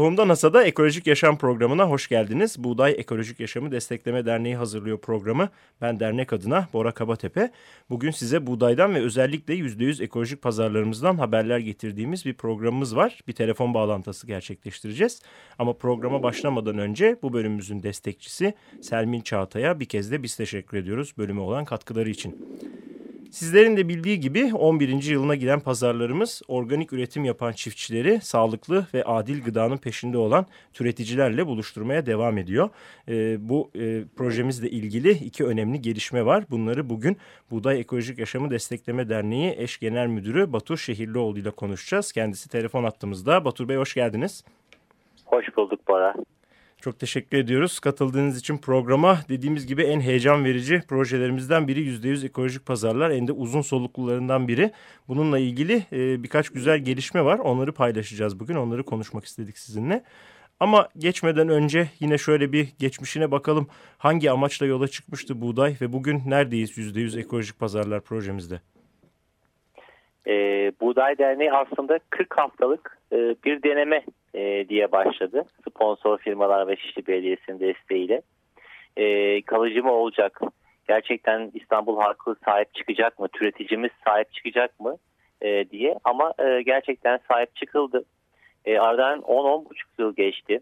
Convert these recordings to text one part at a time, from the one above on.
Tohumda NASA'da Ekolojik Yaşam programına hoş geldiniz. Buğday Ekolojik Yaşamı Destekleme Derneği hazırlıyor programı. Ben dernek adına Bora Kabatepe. Bugün size buğdaydan ve özellikle %100 ekolojik pazarlarımızdan haberler getirdiğimiz bir programımız var. Bir telefon bağlantısı gerçekleştireceğiz. Ama programa başlamadan önce bu bölümümüzün destekçisi Selmin Çağatay'a bir kez de biz teşekkür ediyoruz bölüme olan katkıları için. Sizlerin de bildiği gibi 11. yılına giden pazarlarımız organik üretim yapan çiftçileri sağlıklı ve adil gıdanın peşinde olan türeticilerle buluşturmaya devam ediyor. E, bu e, projemizle ilgili iki önemli gelişme var. Bunları bugün Buğday Ekolojik Yaşamı Destekleme Derneği eş genel müdürü Batur Şehirlioğlu ile konuşacağız. Kendisi telefon attığımızda. Batur Bey hoş geldiniz. Hoş bulduk Bora. Çok teşekkür ediyoruz katıldığınız için programa. Dediğimiz gibi en heyecan verici projelerimizden biri %100 ekolojik pazarlar. En de uzun soluklularından biri. Bununla ilgili e, birkaç güzel gelişme var. Onları paylaşacağız bugün. Onları konuşmak istedik sizinle. Ama geçmeden önce yine şöyle bir geçmişine bakalım. Hangi amaçla yola çıkmıştı buğday ve bugün neredeyiz %100 ekolojik pazarlar projemizde? E, Buğday Derneği aslında 40 haftalık e, bir deneme e, diye başladı. Sponsor firmalar ve Şişli Belediyesi'nin desteğiyle. E, kalıcı mı olacak? Gerçekten İstanbul halkı sahip çıkacak mı? Türeticimiz sahip çıkacak mı? E, diye. Ama e, gerçekten sahip çıkıldı. E, aradan 10-10,5 yıl geçti.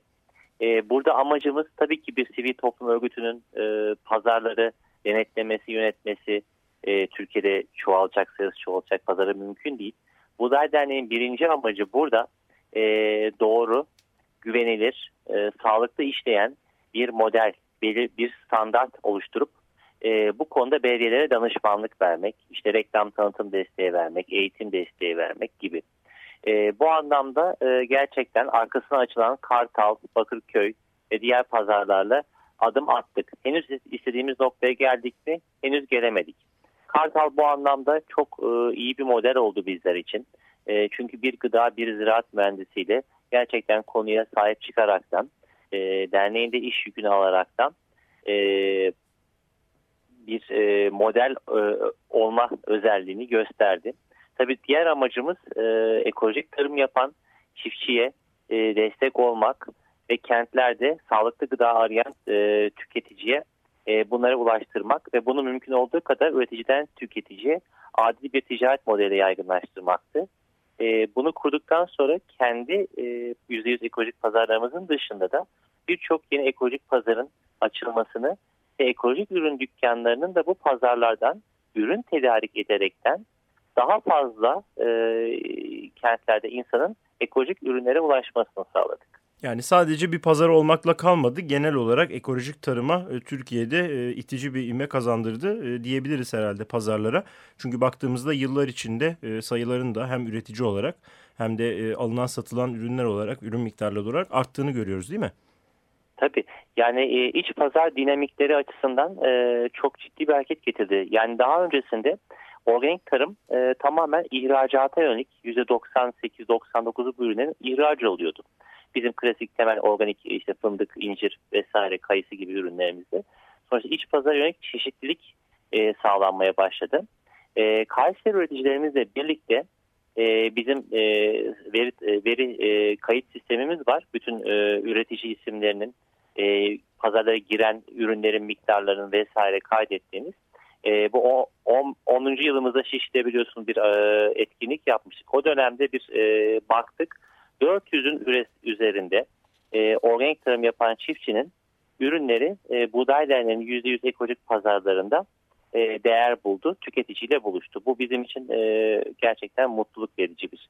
E, burada amacımız tabii ki bir sivil toplum örgütünün e, pazarları denetlemesi, yönetmesi, e, Türkiye'de çoğalacak sayısı çoğalacak pazarı mümkün değil. Buğday Derneği'nin birinci amacı burada e, doğru, güvenilir, e, sağlıklı işleyen bir model, bir, bir standart oluşturup e, bu konuda belediyelere danışmanlık vermek, işte reklam tanıtım desteği vermek, eğitim desteği vermek gibi. E, bu anlamda e, gerçekten arkasına açılan Kartal, Bakırköy ve diğer pazarlarla adım attık. Henüz istediğimiz noktaya geldik mi? Henüz gelemedik. Kartal bu anlamda çok e, iyi bir model oldu bizler için. E, çünkü bir gıda bir ziraat mühendisiyle gerçekten konuya sahip çıkaraktan, e, derneğinde iş yükünü alaraktan e, bir e, model e, olma özelliğini gösterdi. Tabii diğer amacımız e, ekolojik tarım yapan çiftçiye e, destek olmak ve kentlerde sağlıklı gıda arayan e, tüketiciye e, bunlara ulaştırmak ve bunu mümkün olduğu kadar üreticiden tüketiciye adil bir ticaret modeli yaygınlaştırmaktı. E, bunu kurduktan sonra kendi e, %100 ekolojik pazarlarımızın dışında da birçok yeni ekolojik pazarın açılmasını ve ekolojik ürün dükkanlarının da bu pazarlardan ürün tedarik ederekten daha fazla e, kentlerde insanın ekolojik ürünlere ulaşmasını sağladık. Yani sadece bir pazar olmakla kalmadı. Genel olarak ekolojik tarıma e, Türkiye'de e, itici bir ime kazandırdı e, diyebiliriz herhalde pazarlara. Çünkü baktığımızda yıllar içinde sayıların da hem üretici olarak hem de alınan satılan ürünler olarak, ürün miktarları olarak arttığını görüyoruz değil mi? Tabii. Yani iç pazar dinamikleri açısından çok ciddi bir hareket getirdi. Yani daha öncesinde organik tarım tamamen ihracata yönelik %98-99'u bu ürünlerin ihracı oluyordu bizim klasik temel organik işte fındık, incir vesaire kayısı gibi ürünlerimizde. Sonrasında iç pazar yönelik çeşitlilik e, sağlanmaya başladı. E, Kayseri üreticilerimizle birlikte e, bizim e, veri, e, veri e, kayıt sistemimiz var. Bütün e, üretici isimlerinin e, pazarlara giren ürünlerin miktarlarını vesaire kaydettiğimiz. E, bu 10. yılımızda Şişli'de biliyorsunuz bir e, etkinlik yapmıştık. O dönemde bir e, baktık 400'ün üzerinde e, organik tarım yapan çiftçinin ürünleri e, Buğday Derneği'nin %100 ekolojik pazarlarında e, değer buldu, tüketiciyle buluştu. Bu bizim için e, gerçekten mutluluk verici bir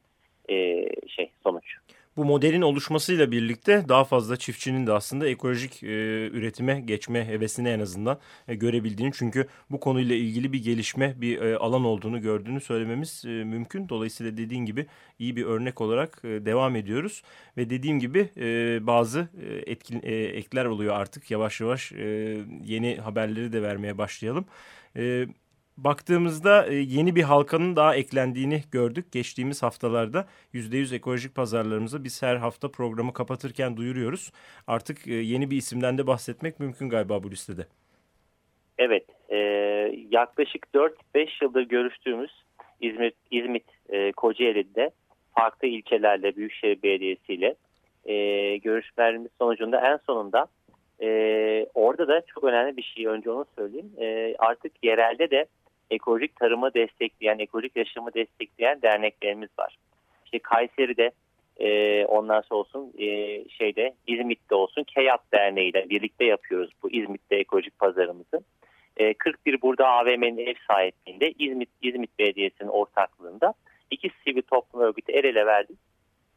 e, şey sonuç bu modelin oluşmasıyla birlikte daha fazla çiftçinin de aslında ekolojik e, üretime geçme hevesini en azından e, görebildiğini. Çünkü bu konuyla ilgili bir gelişme, bir e, alan olduğunu gördüğünü söylememiz e, mümkün. Dolayısıyla dediğin gibi iyi bir örnek olarak e, devam ediyoruz. Ve dediğim gibi e, bazı e, etkin, e, ekler oluyor artık. Yavaş yavaş e, yeni haberleri de vermeye başlayalım. E, baktığımızda e, yeni bir halkanın daha eklendiğini gördük. Geçtiğimiz haftalarda %100 ekolojik pazarlarımızı biz her hafta programı kapatırken duyuruyoruz. Artık e, yeni bir isimden de bahsetmek mümkün galiba bu listede. Evet, e, yaklaşık 4-5 yıldır görüştüğümüz İzmit, İzmit e, Kocaeli'de farklı ilçelerle, Büyükşehir Belediyesi ile e, görüşmelerimiz sonucunda en sonunda e, orada da çok önemli bir şey önce onu söyleyeyim. E, artık yerelde de ekolojik tarımı destekleyen, ekolojik yaşamı destekleyen derneklerimiz var. İşte Kayseri'de e, ondan sonra olsun e, şeyde İzmit'te olsun KEYAP Derneği ile birlikte yapıyoruz bu İzmit'te ekolojik pazarımızı. E, 41 burada AVM'nin ev sahipliğinde İzmit İzmit Belediyesi'nin ortaklığında iki sivil toplum örgütü el ele verdik.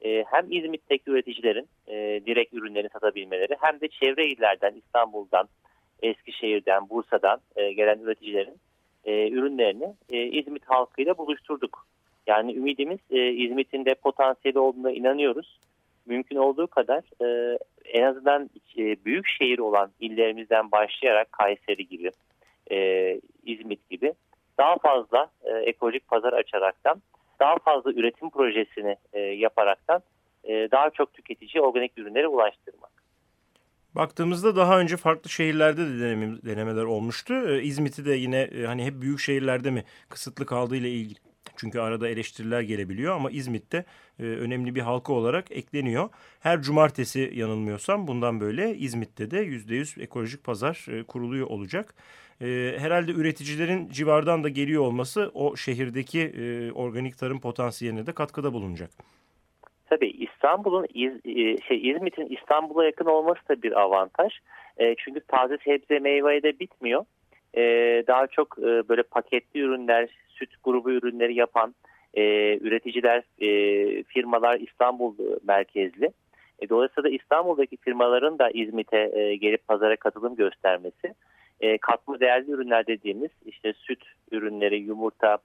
E, hem İzmit'teki üreticilerin e, direkt ürünlerini satabilmeleri hem de çevre illerden İstanbul'dan, Eskişehir'den, Bursa'dan e, gelen üreticilerin e, ürünlerini e, İzmit halkıyla buluşturduk. Yani ümidimiz e, İzmit'in de potansiyeli olduğuna inanıyoruz. Mümkün olduğu kadar e, en azından e, büyük şehir olan illerimizden başlayarak Kayseri gibi, e, İzmit gibi daha fazla e, ekolojik pazar açaraktan, daha fazla üretim projesini e, yaparaktan e, daha çok tüketici organik ürünlere ulaştırmak. Baktığımızda daha önce farklı şehirlerde de denemeler olmuştu. Ee, İzmit'i de yine e, hani hep büyük şehirlerde mi kısıtlı kaldığı ile ilgili çünkü arada eleştiriler gelebiliyor ama İzmit'te e, önemli bir halka olarak ekleniyor. Her cumartesi yanılmıyorsam bundan böyle İzmit'te de %100 ekolojik pazar e, kuruluyor olacak. Herhalde üreticilerin civardan da geliyor olması o şehirdeki organik tarım potansiyeline de katkıda bulunacak. Tabii İstanbul'un e, şey İzmit'in İstanbul'a yakın olması da bir avantaj. E, çünkü taze sebze meyveye de bitmiyor. E, daha çok e, böyle paketli ürünler, süt grubu ürünleri yapan e, üreticiler, e, firmalar İstanbul merkezli. E, dolayısıyla İstanbul'daki firmaların da İzmit'e e, gelip pazara katılım göstermesi, e, katma değerli ürünler dediğimiz işte süt ürünleri, yumurta,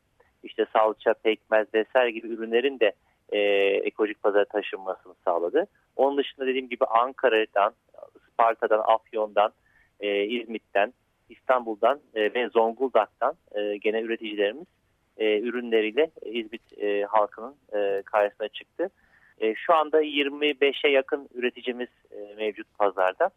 işte salça, pekmez vesaire gibi ürünlerin de e, ekolojik pazara taşınmasını sağladı. Onun dışında dediğim gibi Ankara'dan, Sparta'dan, Afyon'dan, e, İzmit'ten, İstanbul'dan e, ve Zonguldak'tan e, gene üreticilerimiz e, ürünleriyle İzmit e, halkının e, karşısına çıktı. E, şu anda 25'e yakın üreticimiz e, mevcut pazarda.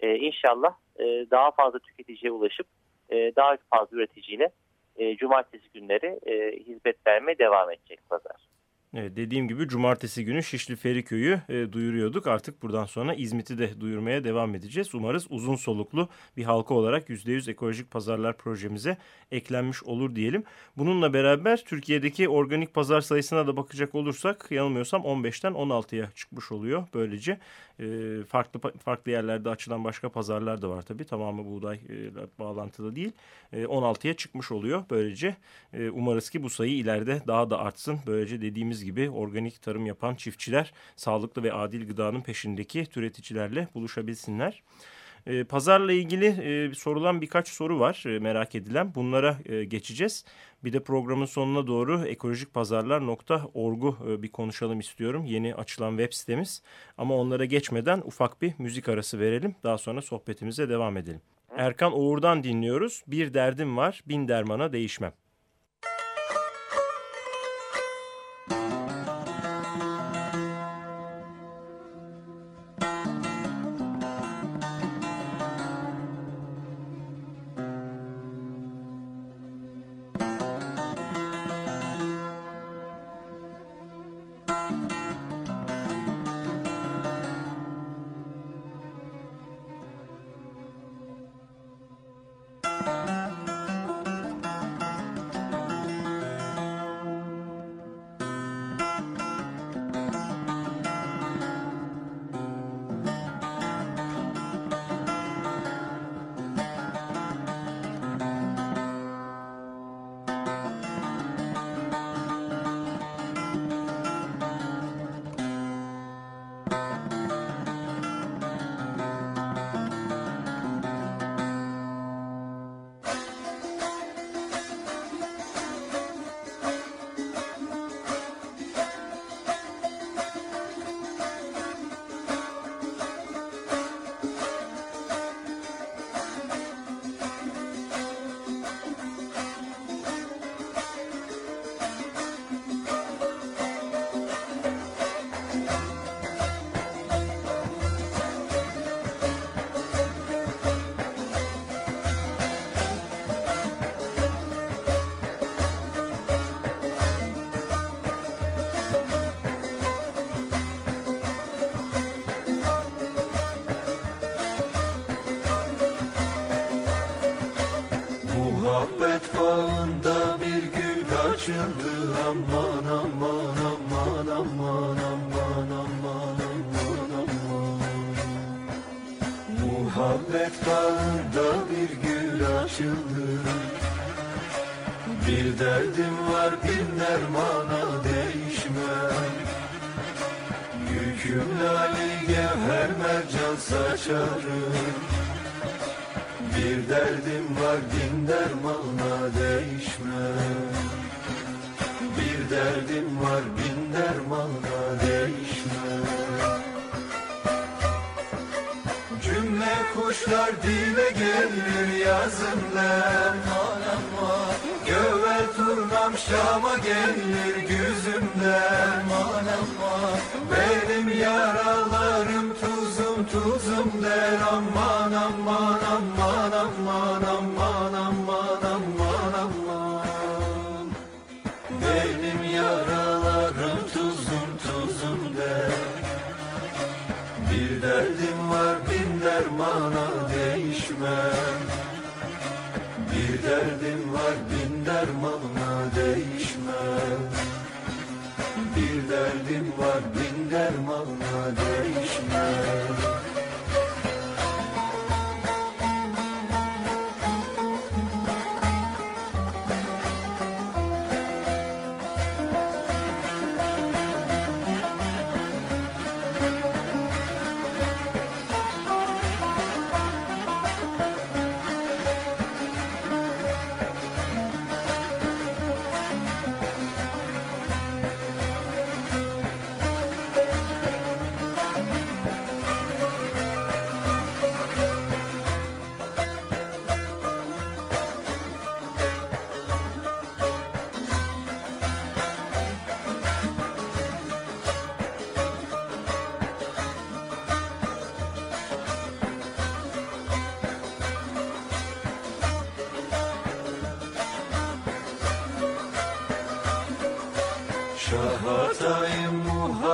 E, inşallah e, daha fazla tüketiciye ulaşıp e, daha fazla üreticiyle e, cumartesi günleri e, hizmet vermeye devam edecek pazar. Evet, dediğim gibi cumartesi günü Şişli Feriköy'ü e, duyuruyorduk. Artık buradan sonra İzmit'i de duyurmaya devam edeceğiz. Umarız uzun soluklu bir halka olarak %100 ekolojik pazarlar projemize eklenmiş olur diyelim. Bununla beraber Türkiye'deki organik pazar sayısına da bakacak olursak yanılmıyorsam 15'ten 16'ya çıkmış oluyor. Böylece e, farklı farklı yerlerde açılan başka pazarlar da var tabii. Tamamı buğday e, bağlantılı değil. E, 16'ya çıkmış oluyor. Böylece e, umarız ki bu sayı ileride daha da artsın. Böylece dediğimiz gibi organik tarım yapan çiftçiler sağlıklı ve adil gıdanın peşindeki türeticilerle buluşabilsinler. E, pazarla ilgili e, sorulan birkaç soru var e, merak edilen. Bunlara e, geçeceğiz. Bir de programın sonuna doğru ekolojikpazarlar.org'u bir konuşalım istiyorum. Yeni açılan web sitemiz. Ama onlara geçmeden ufak bir müzik arası verelim. Daha sonra sohbetimize devam edelim. Erkan Uğur'dan dinliyoruz. Bir derdim var, bin dermana değişmem. Saçarım bir derdim var bin dermana değişme Bir derdim var bin dermana değişme Cümle kuşlar dile gelir yazımdan Gövel turnam Şam'a gelir güzümden Benim yaralarım tuzum der aman aman aman aman aman aman aman aman. Benim yaralarım tuzum tuzum der. Bir derdim var bin dermana değişmem. Bir derdim var bin dermana değişmem. Bir derdim var bin dermana değişmem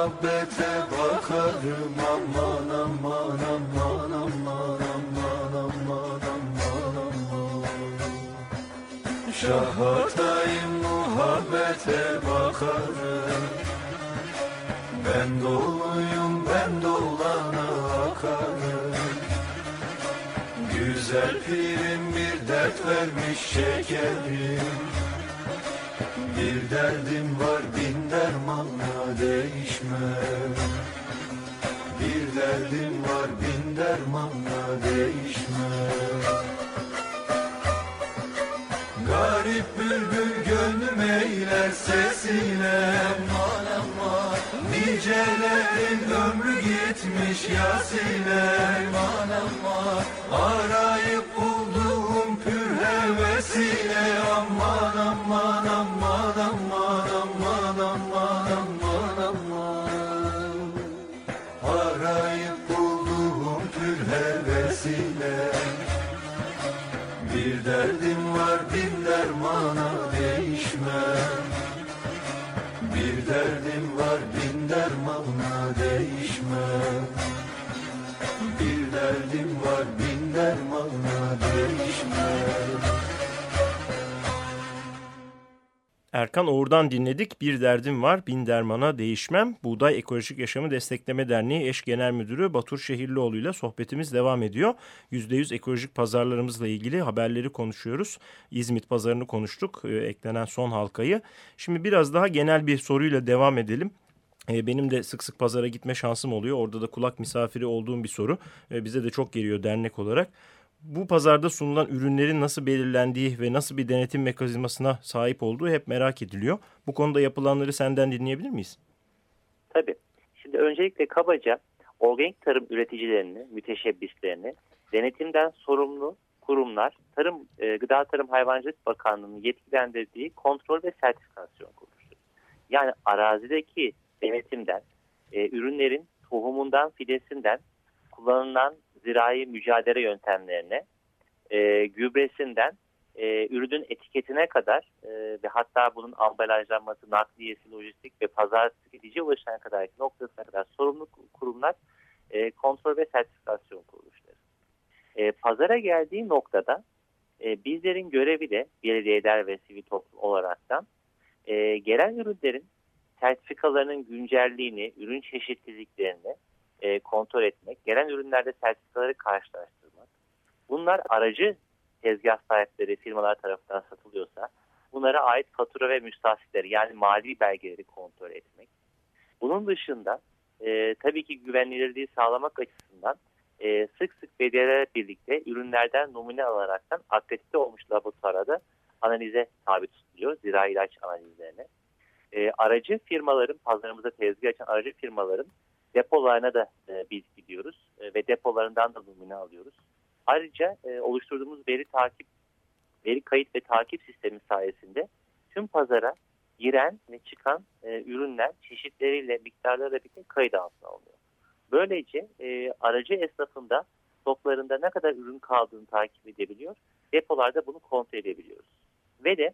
muhabbete bakarım aman aman aman aman aman aman aman aman. Şahatayım muhabbete bakarım. Ben doluyum ben dolana akarım Güzel pirim bir dert vermiş şekerim bir derdim var bin dermanla değişmem Bir derdim var bin dermanla değişmem Garip bülbül gönlüm eyler sesiyle. Aman aman. Nicelerin ömrü gitmiş yasile aman aman. Arayıp pür hevesiyle aman aman aman aman aman aman aman aman. Arayıp bulduğum pür hevesiyle bir derdim var bin dermana değişmem. Bir derdim Erkan Oğur'dan dinledik. Bir derdim var, bin dermana değişmem. Buğday Ekolojik Yaşamı Destekleme Derneği Eş Genel Müdürü Batur Şehirlioğlu ile sohbetimiz devam ediyor. %100 ekolojik pazarlarımızla ilgili haberleri konuşuyoruz. İzmit pazarını konuştuk, e, eklenen son halkayı. Şimdi biraz daha genel bir soruyla devam edelim. E, benim de sık sık pazara gitme şansım oluyor. Orada da kulak misafiri olduğum bir soru. E, bize de çok geliyor dernek olarak bu pazarda sunulan ürünlerin nasıl belirlendiği ve nasıl bir denetim mekanizmasına sahip olduğu hep merak ediliyor. Bu konuda yapılanları senden dinleyebilir miyiz? Tabii. Şimdi öncelikle kabaca organik tarım üreticilerini, müteşebbislerini denetimden sorumlu kurumlar, Tarım e, Gıda Tarım Hayvancılık Bakanlığı'nın yetkilendirdiği kontrol ve sertifikasyon kuruluşu. Yani arazideki denetimden, e, ürünlerin tohumundan, fidesinden kullanılan zirai mücadele yöntemlerine, e, gübresinden e, ürünün etiketine kadar e, ve hatta bunun ambalajlanması, nakliyesi, lojistik ve pazar tüketiciye ulaşana kadar noktasına kadar sorumlu kurumlar e, kontrol ve sertifikasyon kuruluşları. E, pazara geldiği noktada e, bizlerin görevi de belediyeler ve sivil toplum olaraktan E, gelen ürünlerin sertifikalarının güncelliğini, ürün çeşitliliklerini e, kontrol etmek, gelen ürünlerde sertifikaları karşılaştırmak, bunlar aracı tezgah sahipleri firmalar tarafından satılıyorsa bunlara ait fatura ve müstahsitleri yani mali belgeleri kontrol etmek. Bunun dışında e, tabii ki güvenilirliği sağlamak açısından e, sık sık belediyelerle birlikte ürünlerden numune alaraktan akredite olmuş laboratuvara da analize tabi tutuluyor. Zira ilaç analizlerine. E, aracı firmaların, pazarımıza tezgah açan aracı firmaların depolarına da e, biz gidiyoruz e, ve depolarından da numune alıyoruz. Ayrıca e, oluşturduğumuz veri takip, veri kayıt ve takip sistemi sayesinde tüm pazara giren ve çıkan e, ürünler çeşitleriyle, miktarlarıyla birlikte kayıt altına alınıyor. Böylece e, aracı esnafında stoklarında ne kadar ürün kaldığını takip edebiliyor. Depolarda bunu kontrol edebiliyoruz. Ve de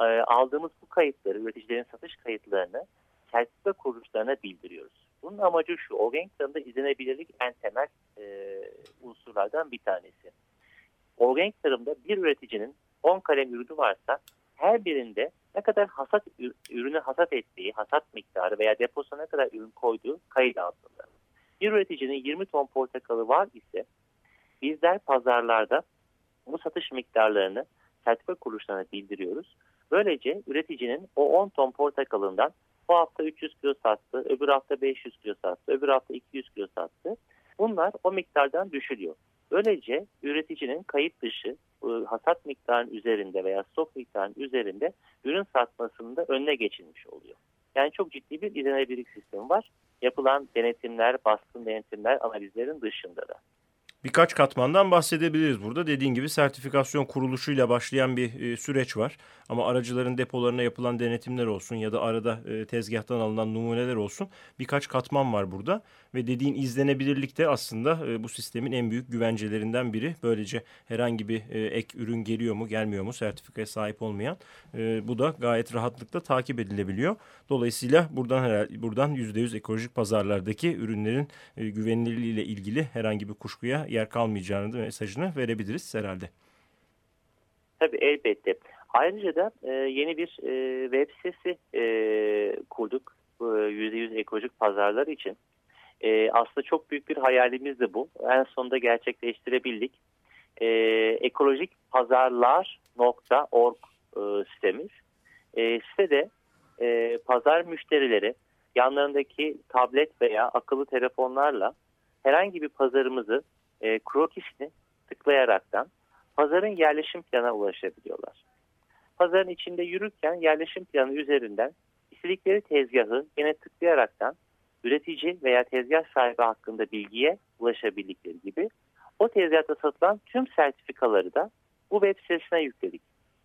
e, aldığımız bu kayıtları, üreticilerin satış kayıtlarını sertifika kuruluşlarına bildiriyoruz. Bunun amacı şu, organik tarımda izlenebilirlik en temel e, unsurlardan bir tanesi. Organik tarımda bir üreticinin 10 kalem ürünü varsa her birinde ne kadar hasat ürünü hasat ettiği, hasat miktarı veya deposuna ne kadar ürün koyduğu kayıt altında. Bir üreticinin 20 ton portakalı var ise bizler pazarlarda bu satış miktarlarını sertifika kuruluşlarına bildiriyoruz. Böylece üreticinin o 10 ton portakalından bu hafta 300 kilo sattı, öbür hafta 500 kilo sattı, öbür hafta 200 kilo sattı. Bunlar o miktardan düşülüyor. Böylece üreticinin kayıt dışı hasat miktarının üzerinde veya stok miktarının üzerinde ürün satmasında önüne geçilmiş oluyor. Yani çok ciddi bir izlenebilirlik sistemi var. Yapılan denetimler, baskın denetimler analizlerin dışında da. Birkaç katmandan bahsedebiliriz burada. Dediğin gibi sertifikasyon kuruluşuyla başlayan bir e, süreç var. Ama aracıların depolarına yapılan denetimler olsun ya da arada e, tezgahtan alınan numuneler olsun birkaç katman var burada. Ve dediğin izlenebilirlik de aslında e, bu sistemin en büyük güvencelerinden biri. Böylece herhangi bir e, ek ürün geliyor mu gelmiyor mu sertifikaya sahip olmayan e, bu da gayet rahatlıkla takip edilebiliyor. Dolayısıyla buradan herhalde, buradan %100 ekolojik pazarlardaki ürünlerin e, güvenilirliğiyle ilgili herhangi bir kuşkuya yer kalmayacağını da mesajını verebiliriz herhalde. Tabii elbette. Ayrıca da e, yeni bir e, web sitesi e, kurduk e, %100 ekolojik pazarlar için. E, aslında çok büyük bir hayalimiz de bu. En sonunda gerçekleştirebildik. E, ekolojikpazarlar.org e, sitemiz. E, sitede e, pazar müşterileri yanlarındaki tablet veya akıllı telefonlarla herhangi bir pazarımızı e, krokisini tıklayaraktan pazarın yerleşim planına ulaşabiliyorlar. Pazarın içinde yürürken yerleşim planı üzerinden istedikleri tezgahı yine tıklayaraktan üretici veya tezgah sahibi hakkında bilgiye ulaşabildikleri gibi o tezgahta satılan tüm sertifikaları da bu web sitesine yükledik.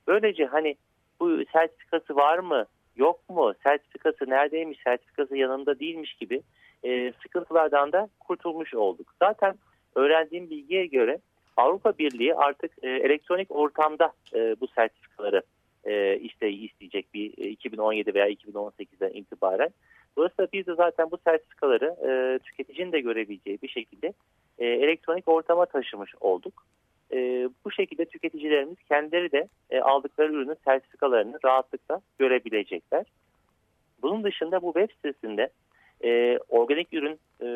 Böylece hani bu sertifikası var mı yok mu sertifikası neredeymiş sertifikası yanında değilmiş gibi e, sıkıntılardan da kurtulmuş olduk. Zaten öğrendiğim bilgiye göre Avrupa Birliği artık e, elektronik ortamda e, bu sertifikaları e, isteği isteyecek bir e, 2017 veya 2018'den itibaren. Dolayısıyla biz de zaten bu sertifikaları e, tüketicinin de görebileceği bir şekilde e, elektronik ortama taşımış olduk. E, bu şekilde tüketicilerimiz kendileri de e, aldıkları ürünün sertifikalarını rahatlıkla görebilecekler. Bunun dışında bu web sitesinde e, organik ürün e,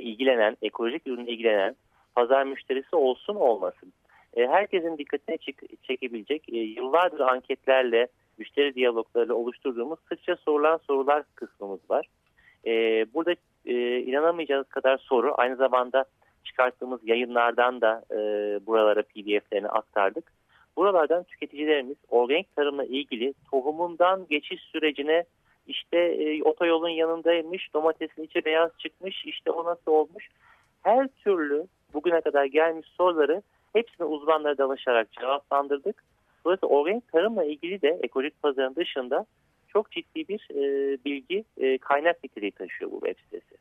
ilgilenen, ekolojik ürün ilgilenen pazar müşterisi olsun olmasın. E, herkesin dikkatine çek, çekebilecek e, yıllardır anketlerle, müşteri diyaloglarıyla oluşturduğumuz sıkça sorulan sorular kısmımız var. E, burada e, inanamayacağınız kadar soru aynı zamanda çıkarttığımız yayınlardan da buralara pdf'lerini aktardık. Buralardan tüketicilerimiz organik tarımla ilgili tohumundan geçiş sürecine işte e, otoyolun yanındaymış, domatesin içi beyaz çıkmış, işte o nasıl olmuş. Her türlü bugüne kadar gelmiş soruları hepsini uzmanlara danışarak cevaplandırdık. Dolayısıyla organik tarımla ilgili de ekolojik pazarın dışında çok ciddi bir e, bilgi e, kaynak niteliği taşıyor bu web sitesi.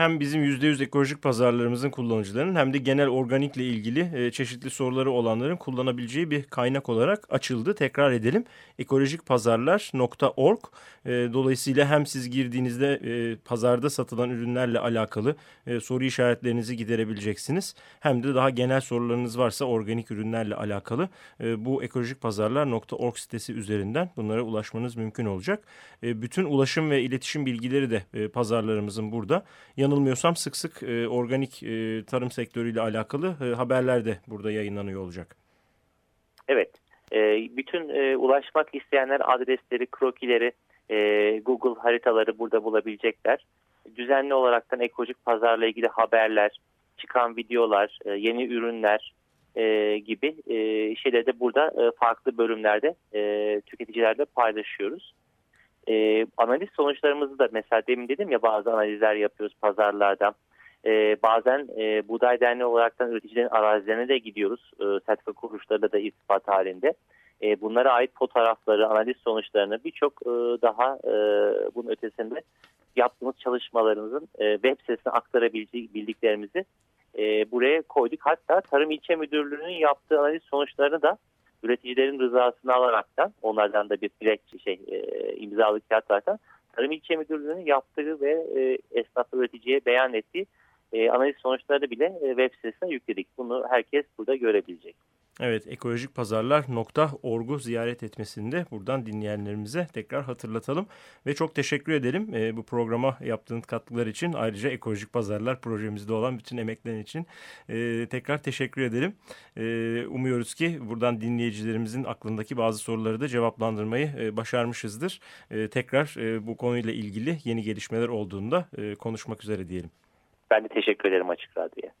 Hem bizim %100 ekolojik pazarlarımızın kullanıcılarının hem de genel organikle ilgili e, çeşitli soruları olanların kullanabileceği bir kaynak olarak açıldı. Tekrar edelim ekolojikpazarlar.org e, dolayısıyla hem siz girdiğinizde e, pazarda satılan ürünlerle alakalı e, soru işaretlerinizi giderebileceksiniz. Hem de daha genel sorularınız varsa organik ürünlerle alakalı e, bu ekolojikpazarlar.org sitesi üzerinden bunlara ulaşmanız mümkün olacak. E, bütün ulaşım ve iletişim bilgileri de e, pazarlarımızın burada. Yanılmıyorsam sık sık e, organik e, tarım sektörüyle alakalı e, haberler de burada yayınlanıyor olacak. Evet. E, bütün e, ulaşmak isteyenler adresleri, krokileri, e, Google haritaları burada bulabilecekler. Düzenli olaraktan ekolojik pazarla ilgili haberler, çıkan videolar, e, yeni ürünler e, gibi e, şeyleri de burada e, farklı bölümlerde e, tüketicilerle paylaşıyoruz. E, analiz sonuçlarımızı da mesela demin dedim ya bazı analizler yapıyoruz pazarlarda. E, bazen e, Buğday Derneği olaraktan üreticilerin arazilerine de gidiyoruz. E, sertifika kuruluşlarıyla da irtibat halinde. E, bunlara ait fotoğrafları, analiz sonuçlarını birçok e, daha e, bunun ötesinde yaptığımız çalışmalarımızın e, web sitesine aktarabildik e, buraya koyduk. Hatta Tarım İlçe Müdürlüğü'nün yaptığı analiz sonuçlarını da üreticilerin rızasını alaraktan onlardan da bir dilek şey e, imzalı kağıtlardan Tarım İlçe Müdürlüğü'nün yaptığı ve e, esnaf üreticiye beyan ettiği e, analiz sonuçlarını bile web sitesine yükledik. Bunu herkes burada görebilecek. Evet ekolojikpazarlar.org'u ziyaret etmesini de buradan dinleyenlerimize tekrar hatırlatalım. Ve çok teşekkür edelim e, bu programa yaptığın katkılar için. Ayrıca Ekolojik Pazarlar projemizde olan bütün emeklerin için e, tekrar teşekkür edelim. E, umuyoruz ki buradan dinleyicilerimizin aklındaki bazı soruları da cevaplandırmayı e, başarmışızdır. E, tekrar e, bu konuyla ilgili yeni gelişmeler olduğunda e, konuşmak üzere diyelim. Ben de teşekkür ederim Açık Radyo'ya.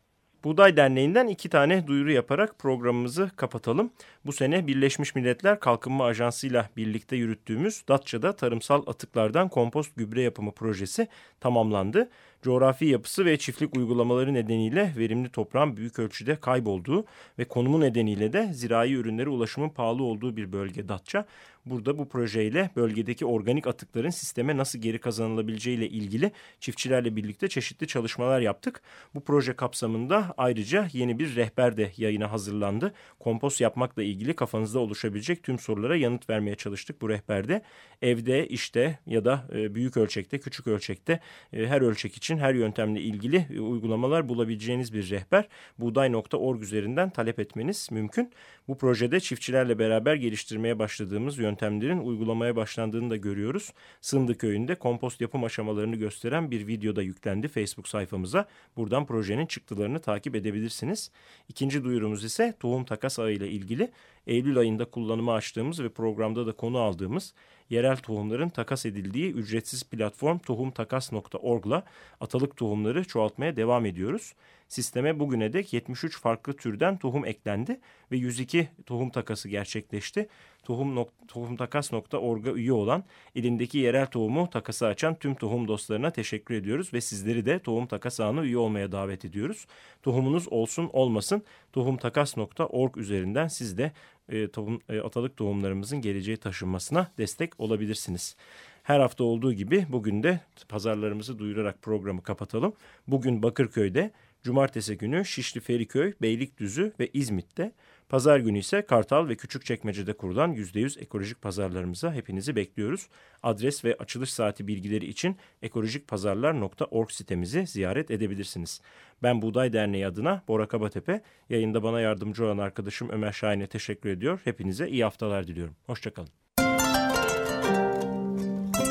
Buğday Derneği'nden iki tane duyuru yaparak programımızı kapatalım. Bu sene Birleşmiş Milletler Kalkınma Ajansı ile birlikte yürüttüğümüz Datça'da tarımsal atıklardan kompost gübre yapımı projesi tamamlandı coğrafi yapısı ve çiftlik uygulamaları nedeniyle verimli toprağın büyük ölçüde kaybolduğu ve konumu nedeniyle de zirai ürünlere ulaşımın pahalı olduğu bir bölge Datça. Burada bu projeyle bölgedeki organik atıkların sisteme nasıl geri kazanılabileceği ile ilgili çiftçilerle birlikte çeşitli çalışmalar yaptık. Bu proje kapsamında ayrıca yeni bir rehber de yayına hazırlandı. Kompost yapmakla ilgili kafanızda oluşabilecek tüm sorulara yanıt vermeye çalıştık bu rehberde. Evde, işte ya da e, büyük ölçekte, küçük ölçekte e, her ölçek için her yöntemle ilgili e, uygulamalar bulabileceğiniz bir rehber buğday.org üzerinden talep etmeniz mümkün. Bu projede çiftçilerle beraber geliştirmeye başladığımız yöntemlerin uygulamaya başlandığını da görüyoruz. Sındı köyünde kompost yapım aşamalarını gösteren bir video da yüklendi Facebook sayfamıza. Buradan projenin çıktılarını takip edebilirsiniz. İkinci duyurumuz ise tohum takas ağı ile ilgili Eylül ayında kullanıma açtığımız ve programda da konu aldığımız yerel tohumların takas edildiği ücretsiz platform tohumtakas.org'la atalık tohumları çoğaltmaya devam ediyoruz. Sisteme bugüne dek 73 farklı türden tohum eklendi ve 102 tohum takası gerçekleşti. Tohum, tohumtakas.org'a üye olan, elindeki yerel tohumu takası açan tüm tohum dostlarına teşekkür ediyoruz ve sizleri de tohum takas ağına üye olmaya davet ediyoruz. Tohumunuz olsun olmasın tohumtakas.org üzerinden siz de e, tohum, e, atalık tohumlarımızın geleceğe taşınmasına destek olabilirsiniz. Her hafta olduğu gibi bugün de pazarlarımızı duyurarak programı kapatalım. Bugün Bakırköy'de, cumartesi günü Şişli Feriköy, Beylikdüzü ve İzmit'te, pazar günü ise Kartal ve Küçükçekmece'de kurulan %100 ekolojik pazarlarımıza hepinizi bekliyoruz. Adres ve açılış saati bilgileri için ekolojikpazarlar.org sitemizi ziyaret edebilirsiniz. Ben Buğday Derneği adına Bora Kabatepe, yayında bana yardımcı olan arkadaşım Ömer Şahin'e teşekkür ediyor. Hepinize iyi haftalar diliyorum. Hoşçakalın.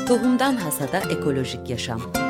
Tohumdan Hasada Ekolojik Yaşam